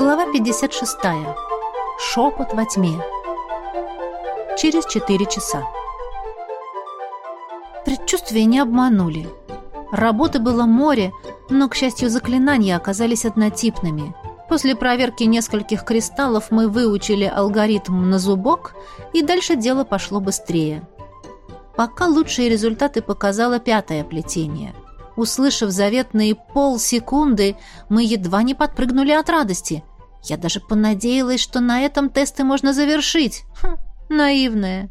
Глава 56. Шепот во тьме. Через четыре часа. Предчувствия не обманули. Работы было море, но, к счастью, заклинания оказались однотипными. После проверки нескольких кристаллов мы выучили алгоритм на зубок, и дальше дело пошло быстрее. Пока лучшие результаты показало пятое плетение. Услышав заветные полсекунды, мы едва не подпрыгнули от радости. Я даже понадеялась, что на этом тесты можно завершить. Хм, наивная.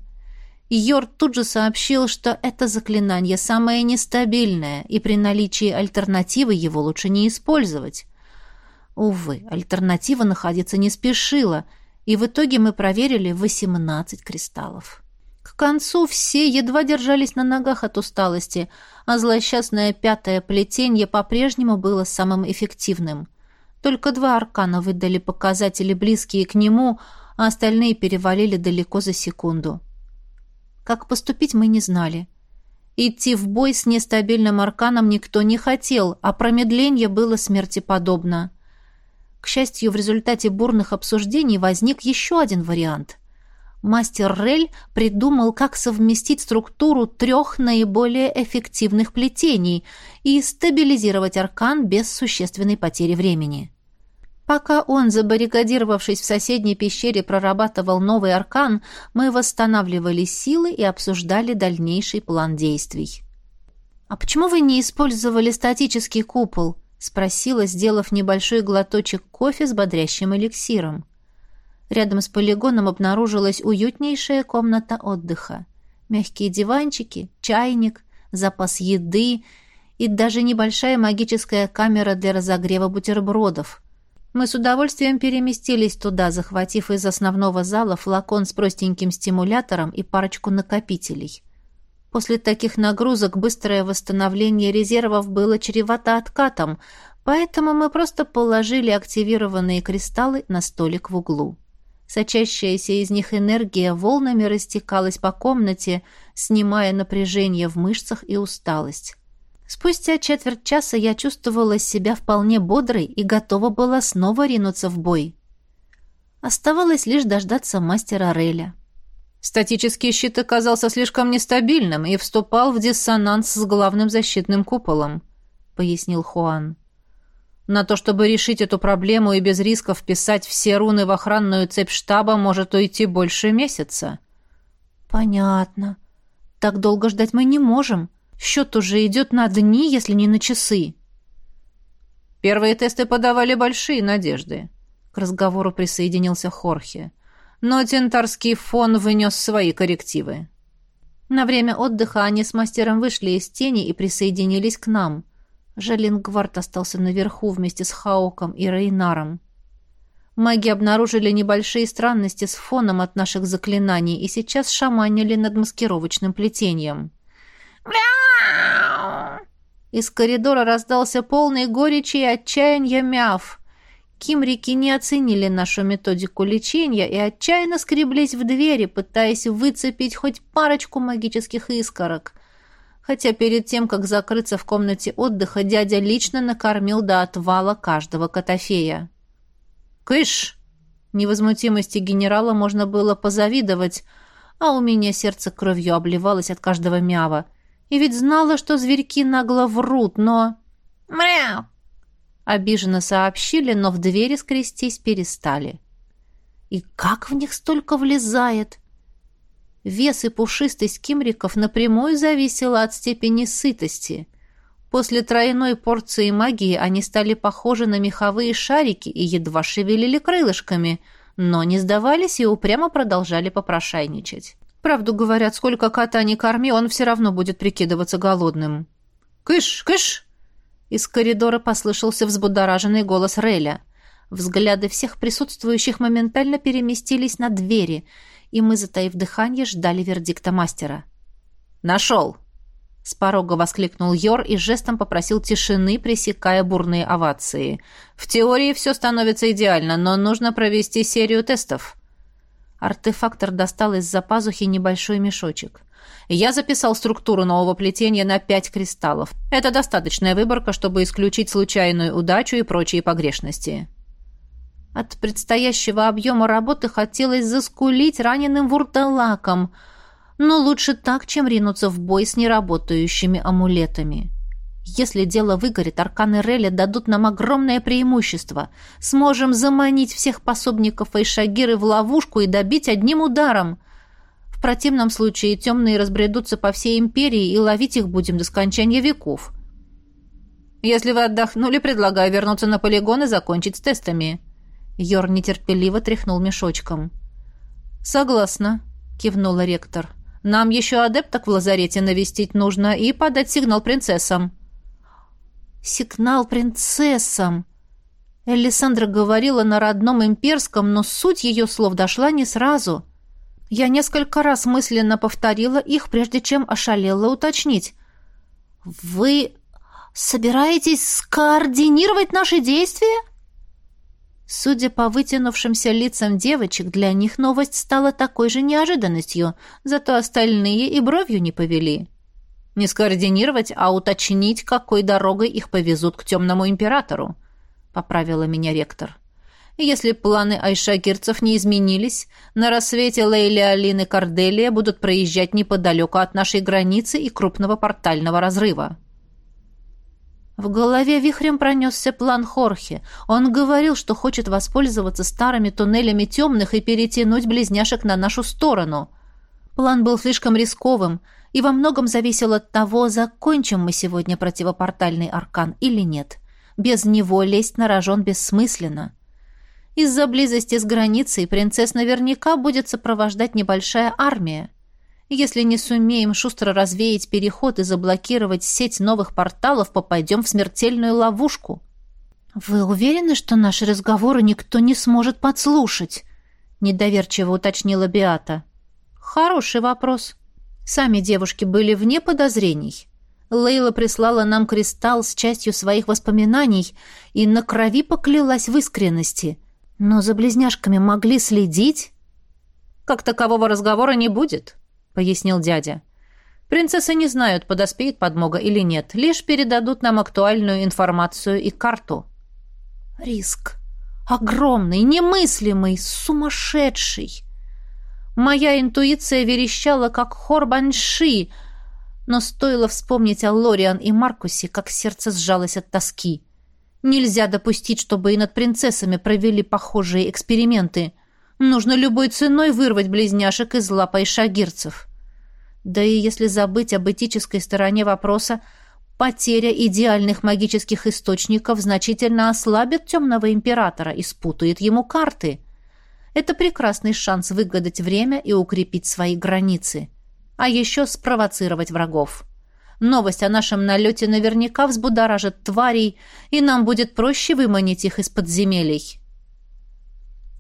Йор тут же сообщил, что это заклинание самое нестабильное, и при наличии альтернативы его лучше не использовать. Увы, альтернатива находиться не спешила, и в итоге мы проверили 18 кристаллов. К концу все едва держались на ногах от усталости, а злосчастное пятое плетение по-прежнему было самым эффективным. Только два аркана выдали показатели близкие к нему, а остальные перевалили далеко за секунду. Как поступить мы не знали. Идти в бой с нестабильным арканом никто не хотел, а промедление было смерти подобно. К счастью, в результате бурных обсуждений возник еще один вариант мастер Рель придумал, как совместить структуру трех наиболее эффективных плетений и стабилизировать аркан без существенной потери времени. Пока он, забаррикадировавшись в соседней пещере, прорабатывал новый аркан, мы восстанавливали силы и обсуждали дальнейший план действий. «А почему вы не использовали статический купол?» — спросила, сделав небольшой глоточек кофе с бодрящим эликсиром. Рядом с полигоном обнаружилась уютнейшая комната отдыха. Мягкие диванчики, чайник, запас еды и даже небольшая магическая камера для разогрева бутербродов. Мы с удовольствием переместились туда, захватив из основного зала флакон с простеньким стимулятором и парочку накопителей. После таких нагрузок быстрое восстановление резервов было чревато откатом, поэтому мы просто положили активированные кристаллы на столик в углу. Сочащаяся из них энергия волнами растекалась по комнате, снимая напряжение в мышцах и усталость. Спустя четверть часа я чувствовала себя вполне бодрой и готова была снова ринуться в бой. Оставалось лишь дождаться мастера Реля. Статический щит оказался слишком нестабильным и вступал в диссонанс с главным защитным куполом, пояснил Хуан. На то, чтобы решить эту проблему и без риска вписать все руны в охранную цепь штаба, может уйти больше месяца. Понятно. Так долго ждать мы не можем. Счет уже идет на дни, если не на часы. Первые тесты подавали большие надежды. К разговору присоединился Хорхе. Но тентарский фон вынес свои коррективы. На время отдыха они с мастером вышли из тени и присоединились к нам. Жалингвард остался наверху вместе с Хаоком и Рейнаром. Маги обнаружили небольшие странности с фоном от наших заклинаний и сейчас шаманили над маскировочным плетением. «Мяу!» Из коридора раздался полный горечи и отчаяния мяв. Кимрики не оценили нашу методику лечения и отчаянно скреблись в двери, пытаясь выцепить хоть парочку магических искорок хотя перед тем, как закрыться в комнате отдыха, дядя лично накормил до отвала каждого котофея. «Кыш!» Невозмутимости генерала можно было позавидовать, а у меня сердце кровью обливалось от каждого мява. И ведь знала, что зверьки нагло врут, но... «Мряу!» Обиженно сообщили, но в двери скрестись перестали. «И как в них столько влезает?» Вес и пушистость кимриков напрямую зависела от степени сытости. После тройной порции магии они стали похожи на меховые шарики и едва шевелили крылышками, но не сдавались и упрямо продолжали попрошайничать. Правду говорят, сколько кота не корми, он все равно будет прикидываться голодным. «Кыш! Кыш!» Из коридора послышался взбудораженный голос Реля. Взгляды всех присутствующих моментально переместились на двери — и мы, затаив дыхание, ждали вердикта мастера. «Нашел!» С порога воскликнул Йор и жестом попросил тишины, пресекая бурные овации. «В теории все становится идеально, но нужно провести серию тестов». Артефактор достал из-за пазухи небольшой мешочек. Я записал структуру нового плетения на пять кристаллов. Это достаточная выборка, чтобы исключить случайную удачу и прочие погрешности. От предстоящего объема работы хотелось заскулить раненым вурдалаком, но лучше так, чем ринуться в бой с неработающими амулетами. Если дело выгорит, арканы Реля дадут нам огромное преимущество. Сможем заманить всех пособников Айшагиры в ловушку и добить одним ударом. В противном случае темные разбредутся по всей империи, и ловить их будем до скончания веков. Если вы отдохнули, предлагаю вернуться на полигон и закончить с тестами. Йор нетерпеливо тряхнул мешочком. «Согласна», — кивнула ректор. «Нам еще адепток в лазарете навестить нужно и подать сигнал принцессам». «Сигнал принцессам!» Элисандра говорила на родном имперском, но суть ее слов дошла не сразу. Я несколько раз мысленно повторила их, прежде чем ошалела уточнить. «Вы собираетесь скоординировать наши действия?» Судя по вытянувшимся лицам девочек, для них новость стала такой же неожиданностью, зато остальные и бровью не повели. Не скоординировать, а уточнить, какой дорогой их повезут к темному императору, поправила меня ректор. Если планы айшагирцев не изменились, на рассвете Лейли Алины Корделия будут проезжать неподалеку от нашей границы и крупного портального разрыва. В голове вихрем пронесся план Хорхе. Он говорил, что хочет воспользоваться старыми туннелями темных и перетянуть близняшек на нашу сторону. План был слишком рисковым, и во многом зависел от того, закончим мы сегодня противопортальный аркан или нет. Без него лезть на рожон бессмысленно. Из-за близости с границей принцесс наверняка будет сопровождать небольшая армия. Если не сумеем шустро развеять переход и заблокировать сеть новых порталов, попадем в смертельную ловушку. Вы уверены, что наши разговоры никто не сможет подслушать? Недоверчиво уточнила Биата. Хороший вопрос. Сами девушки были вне подозрений. Лейла прислала нам кристалл с частью своих воспоминаний и на крови поклялась в искренности. Но за близняшками могли следить? Как такового разговора не будет, — пояснил дядя. «Принцессы не знают, подоспеет подмога или нет, лишь передадут нам актуальную информацию и карту». «Риск. Огромный, немыслимый, сумасшедший». Моя интуиция верещала, как хор банши, но стоило вспомнить о Лориан и Маркусе, как сердце сжалось от тоски. Нельзя допустить, чтобы и над принцессами провели похожие эксперименты. Нужно любой ценой вырвать близняшек из лапой шагирцев. Да и если забыть об этической стороне вопроса, потеря идеальных магических источников значительно ослабит темного императора и спутает ему карты. Это прекрасный шанс выгадать время и укрепить свои границы. А еще спровоцировать врагов. Новость о нашем налете наверняка взбудоражит тварей, и нам будет проще выманить их из подземелий.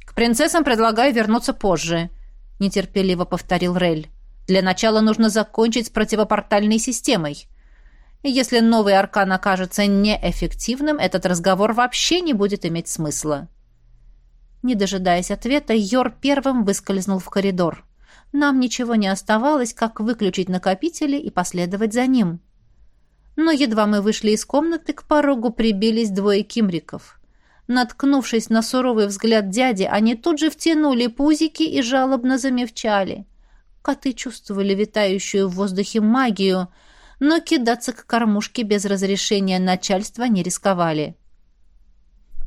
«К принцессам предлагаю вернуться позже», — нетерпеливо повторил Рель. «Для начала нужно закончить с противопортальной системой. Если новый аркан окажется неэффективным, этот разговор вообще не будет иметь смысла». Не дожидаясь ответа, Йор первым выскользнул в коридор. Нам ничего не оставалось, как выключить накопители и последовать за ним. Но едва мы вышли из комнаты, к порогу прибились двое кимриков. Наткнувшись на суровый взгляд дяди, они тут же втянули пузики и жалобно замевчали. Коты чувствовали витающую в воздухе магию, но кидаться к кормушке без разрешения начальства не рисковали.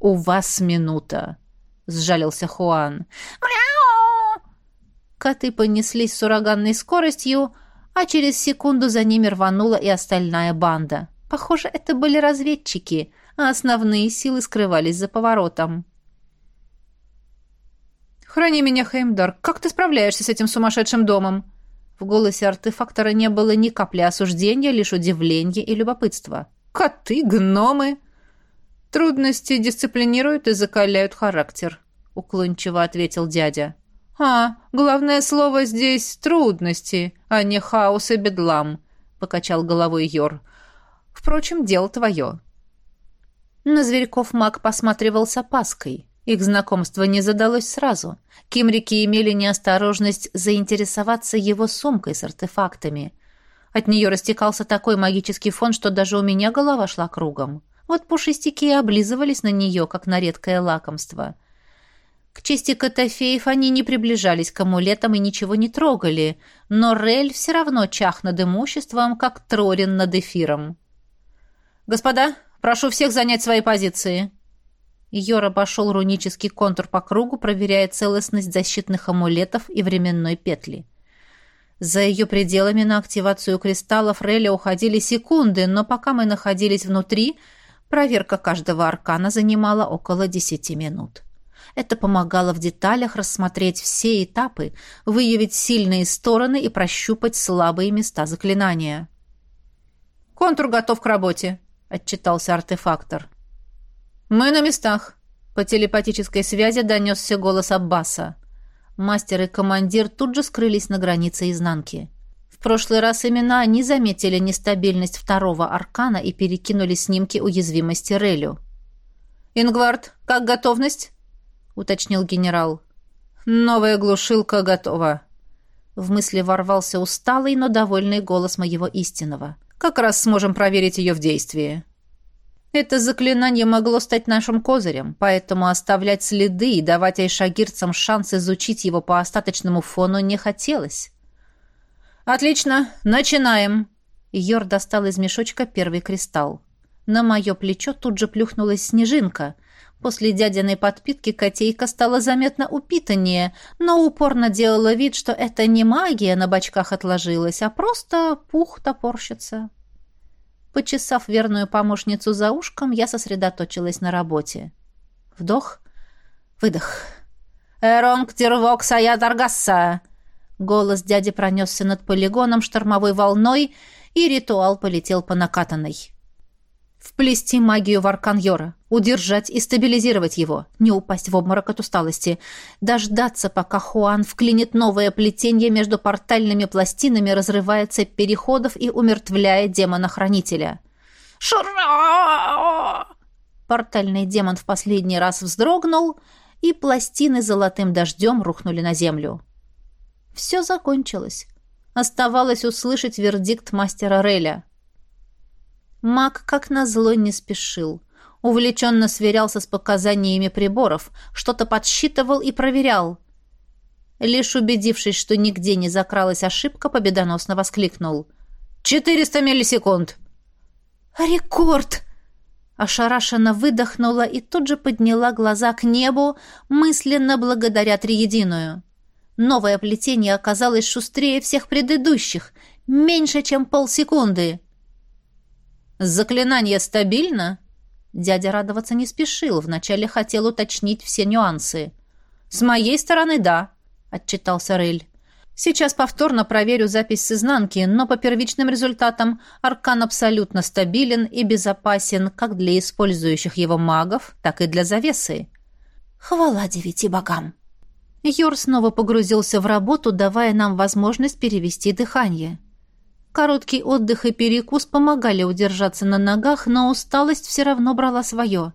«У вас минута», — сжалился Хуан. «Мяу!» Коты понеслись с ураганной скоростью, а через секунду за ними рванула и остальная банда. Похоже, это были разведчики — а основные силы скрывались за поворотом. «Храни меня, Хеймдар, как ты справляешься с этим сумасшедшим домом?» В голосе артефактора не было ни капли осуждения, лишь удивления и любопытства. «Коты, гномы!» «Трудности дисциплинируют и закаляют характер», — уклончиво ответил дядя. «А, главное слово здесь — трудности, а не хаос и бедлам», — покачал головой Йор. «Впрочем, дело твое. На зверьков маг посматривал с опаской. Их знакомство не задалось сразу. Кимрики имели неосторожность заинтересоваться его сумкой с артефактами. От нее растекался такой магический фон, что даже у меня голова шла кругом. Вот пушистики и облизывались на нее, как на редкое лакомство. К чести Котофеев они не приближались к амулетам и ничего не трогали, но Рель все равно чах над имуществом, как Трорин над эфиром. «Господа, прошу всех занять свои позиции!» Йор обошел рунический контур по кругу, проверяя целостность защитных амулетов и временной петли. За ее пределами на активацию кристаллов Реля уходили секунды, но пока мы находились внутри, проверка каждого аркана занимала около десяти минут. Это помогало в деталях рассмотреть все этапы, выявить сильные стороны и прощупать слабые места заклинания. «Контур готов к работе», — отчитался артефактор. «Мы на местах», — по телепатической связи донесся голос Аббаса. Мастер и командир тут же скрылись на границе изнанки. В прошлый раз именно они заметили нестабильность второго аркана и перекинули снимки уязвимости Релю. «Ингвард, как готовность?» — уточнил генерал. «Новая глушилка готова». В мысли ворвался усталый, но довольный голос моего истинного. «Как раз сможем проверить ее в действии». Это заклинание могло стать нашим козырем, поэтому оставлять следы и давать айшагирцам шанс изучить его по остаточному фону не хотелось. «Отлично, начинаем!» Йор достал из мешочка первый кристалл. На мое плечо тут же плюхнулась снежинка, После дядиной подпитки котейка стала заметно упитаннее, но упорно делала вид, что это не магия на бочках отложилась, а просто пух топорщится. Почесав верную помощницу за ушком, я сосредоточилась на работе. Вдох, выдох. «Эронг Тирвок Саядаргасса!» Голос дяди пронесся над полигоном штормовой волной, и ритуал полетел по накатанной. Вплести магию в аркан Йора, удержать и стабилизировать его, не упасть в обморок от усталости, дождаться, пока Хуан вклинит новое плетение между портальными пластинами, разрывая цепь переходов и умертвляя демона-хранителя. «Шура!» Портальный демон в последний раз вздрогнул, и пластины золотым дождем рухнули на землю. Все закончилось. Оставалось услышать вердикт мастера Реля. Маг, как назло, не спешил. Увлеченно сверялся с показаниями приборов, что-то подсчитывал и проверял. Лишь убедившись, что нигде не закралась ошибка, победоносно воскликнул. «Четыреста миллисекунд!» «Рекорд!» Ошарашенно выдохнула и тут же подняла глаза к небу, мысленно благодаря Триединую. Новое плетение оказалось шустрее всех предыдущих, меньше, чем полсекунды. «Заклинание стабильно?» Дядя радоваться не спешил, вначале хотел уточнить все нюансы. «С моей стороны, да», — отчитался Рель. «Сейчас повторно проверю запись с изнанки, но по первичным результатам аркан абсолютно стабилен и безопасен как для использующих его магов, так и для завесы». «Хвала девяти богам!» Юр снова погрузился в работу, давая нам возможность перевести дыхание. Короткий отдых и перекус помогали удержаться на ногах, но усталость все равно брала свое.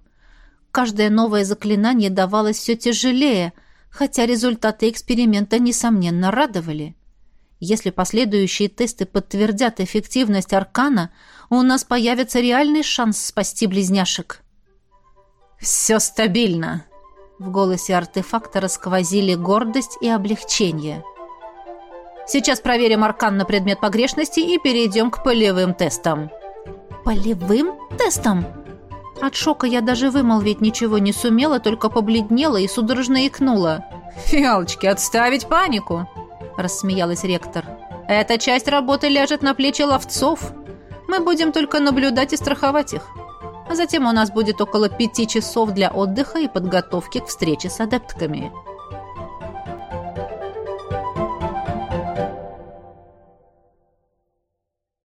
Каждое новое заклинание давалось все тяжелее, хотя результаты эксперимента, несомненно, радовали. Если последующие тесты подтвердят эффективность аркана, у нас появится реальный шанс спасти близняшек. «Все стабильно!» В голосе артефактора сквозили гордость и облегчение – Сейчас проверим аркан на предмет погрешности и перейдем к полевым тестам». «Полевым тестам?» От шока я даже вымолвить ничего не сумела, только побледнела и судорожно икнула. «Фиалочки, отставить панику!» – рассмеялась ректор. «Эта часть работы ляжет на плечи ловцов. Мы будем только наблюдать и страховать их. А затем у нас будет около пяти часов для отдыха и подготовки к встрече с адептками».